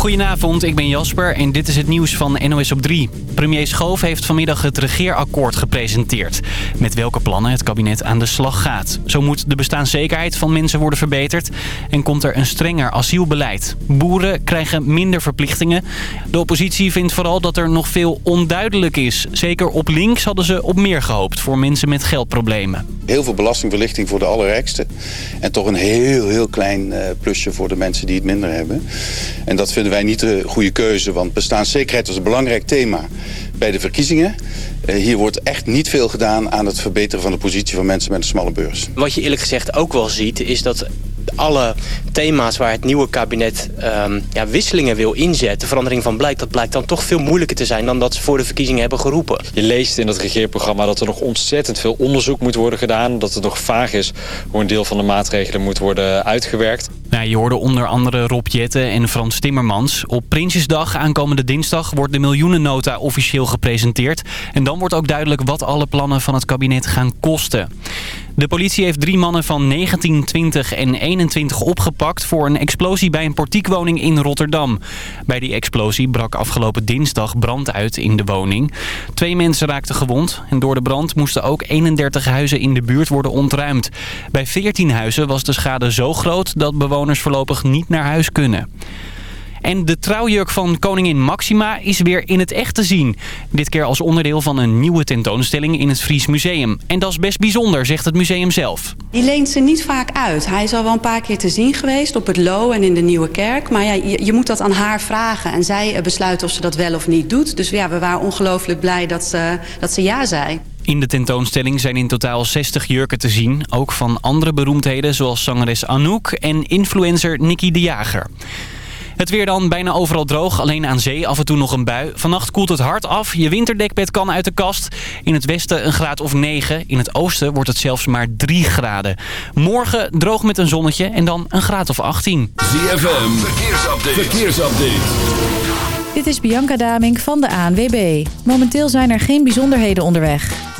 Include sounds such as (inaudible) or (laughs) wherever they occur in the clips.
Goedenavond, ik ben Jasper en dit is het nieuws van NOS op 3. Premier Schoof heeft vanmiddag het regeerakkoord gepresenteerd. Met welke plannen het kabinet aan de slag gaat. Zo moet de bestaanszekerheid van mensen worden verbeterd... en komt er een strenger asielbeleid. Boeren krijgen minder verplichtingen. De oppositie vindt vooral dat er nog veel onduidelijk is. Zeker op links hadden ze op meer gehoopt voor mensen met geldproblemen. Heel veel belastingverlichting voor de allerrijkste. En toch een heel, heel klein eh, plusje voor de mensen die het minder hebben. En dat vinden wij niet de goede keuze, want bestaanszekerheid was een belangrijk thema bij de verkiezingen. Eh, hier wordt echt niet veel gedaan aan het verbeteren van de positie van mensen met een smalle beurs. Wat je eerlijk gezegd ook wel ziet, is dat alle thema's waar het nieuwe kabinet um, ja, wisselingen wil inzetten, verandering van beleid, dat blijkt dan toch veel moeilijker te zijn dan dat ze voor de verkiezingen hebben geroepen. Je leest in het regeerprogramma dat er nog ontzettend veel onderzoek moet worden gedaan, dat het nog vaag is hoe een deel van de maatregelen moet worden uitgewerkt. Nou, je hoorde onder andere Rob Jetten en Frans Timmermans. Op Prinsjesdag aankomende dinsdag wordt de miljoenennota officieel gepresenteerd. En dan wordt ook duidelijk wat alle plannen van het kabinet gaan kosten. De politie heeft drie mannen van 19, 20 en 21 opgepakt voor een explosie bij een portiekwoning in Rotterdam. Bij die explosie brak afgelopen dinsdag brand uit in de woning. Twee mensen raakten gewond en door de brand moesten ook 31 huizen in de buurt worden ontruimd. Bij 14 huizen was de schade zo groot dat bewoners voorlopig niet naar huis kunnen. En de trouwjurk van koningin Maxima is weer in het echt te zien. Dit keer als onderdeel van een nieuwe tentoonstelling in het Fries Museum. En dat is best bijzonder, zegt het museum zelf. Die leent ze niet vaak uit. Hij is al wel een paar keer te zien geweest op het Lo en in de Nieuwe Kerk. Maar ja, je, je moet dat aan haar vragen. En zij eh, besluit of ze dat wel of niet doet. Dus ja, we waren ongelooflijk blij dat ze, dat ze ja zei. In de tentoonstelling zijn in totaal 60 jurken te zien. Ook van andere beroemdheden zoals zangeres Anouk en influencer Nicky de Jager. Het weer dan bijna overal droog, alleen aan zee af en toe nog een bui. Vannacht koelt het hard af, je winterdekbed kan uit de kast. In het westen een graad of 9, in het oosten wordt het zelfs maar 3 graden. Morgen droog met een zonnetje en dan een graad of 18. ZFM, verkeersupdate. verkeersupdate. Dit is Bianca Damink van de ANWB. Momenteel zijn er geen bijzonderheden onderweg.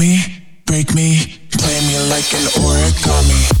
Me, break me, play me like an origami.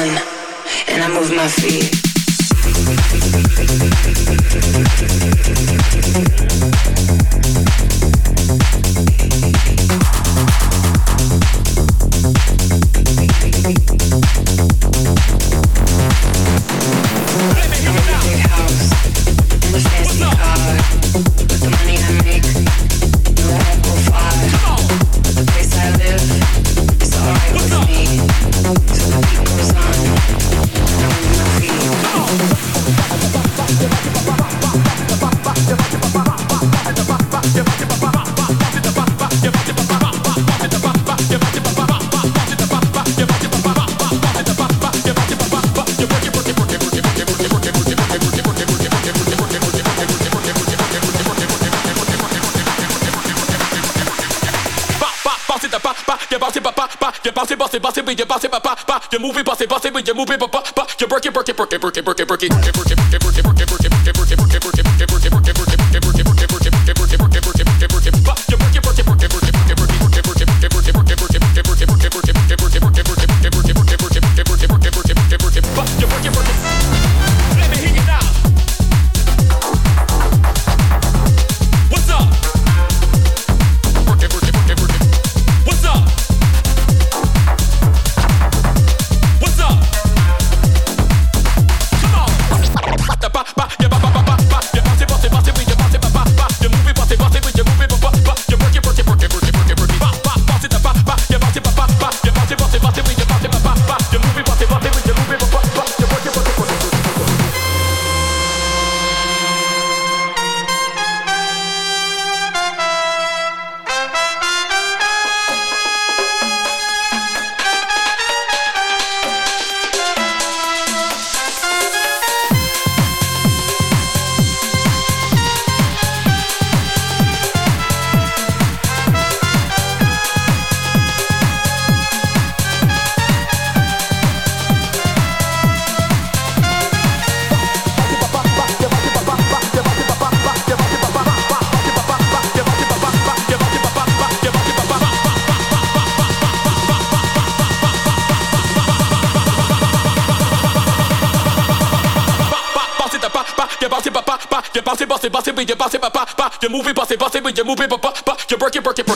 En ik move my feet. But you move it, but but you work it, work it, work it, work it, work it, work it, did we you move it, but but but you work it, work it,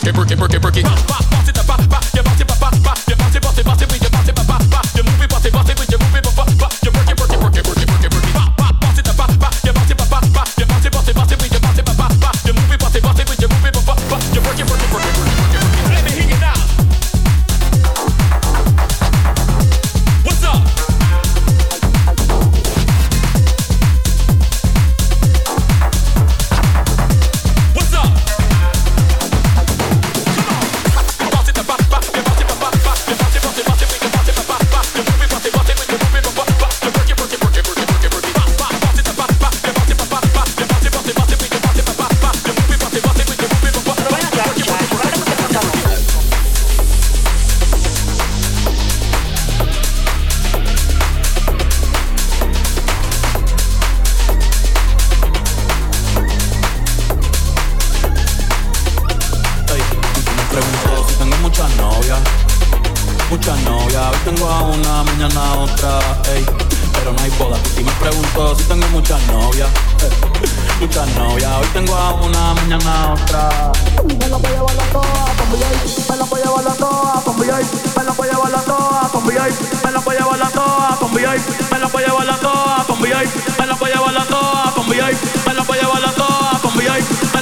muchas novias. Hoy tengo a una, mañana a otra, ey, pero no hay boda. Y me pregunto si tengo muchas novias, (laughs) eh, muchas novias. Hoy tengo a una, mañana a otra. Me la voy a llevar la toa con VIP, me la voy a llevar la toa con VIP, me la voy a llevar la toa con VIP, me la voy a llevar la toa con VIP, me la voy a llevar la toa con VIP, me la voy a llevar la toa con VIP, me la voy a llevar la toa con VIP,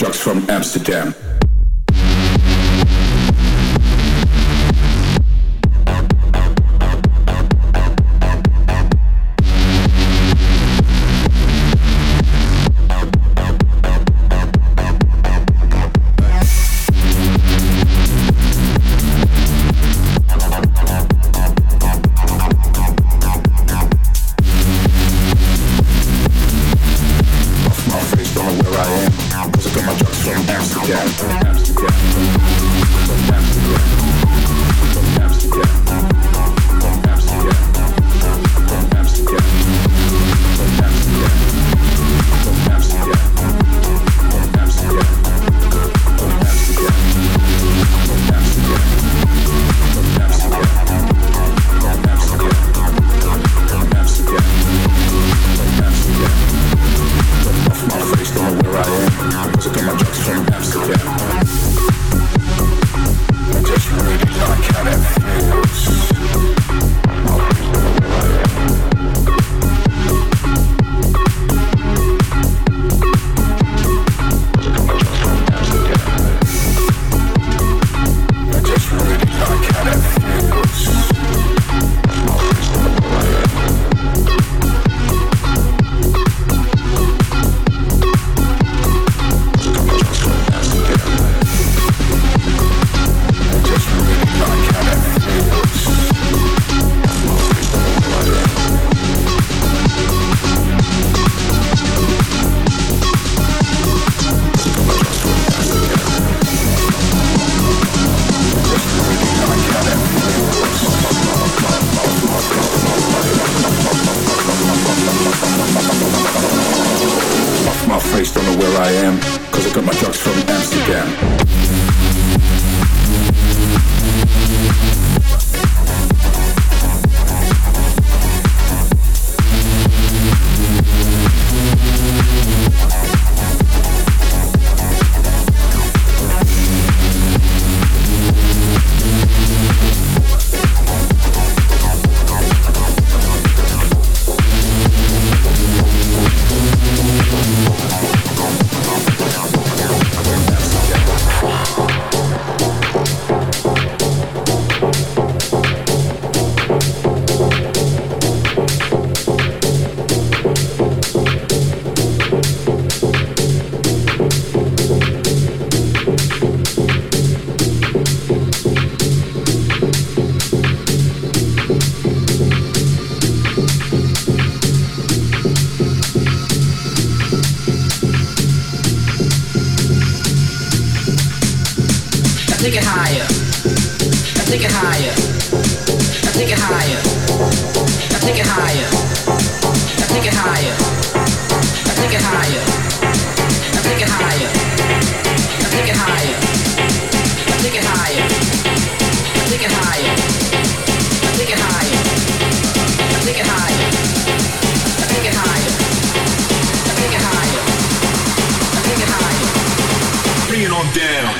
drugs from Amsterdam. Down.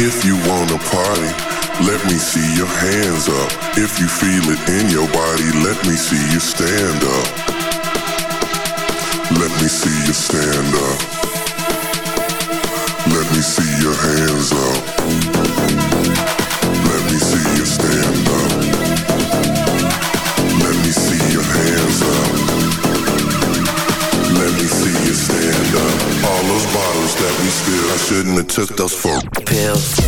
If you wanna party, let me see your hands up. If you feel it in your body, let me see you stand up. Let me see you stand up. Let me see your hands up. me still. I shouldn't have took those four pills.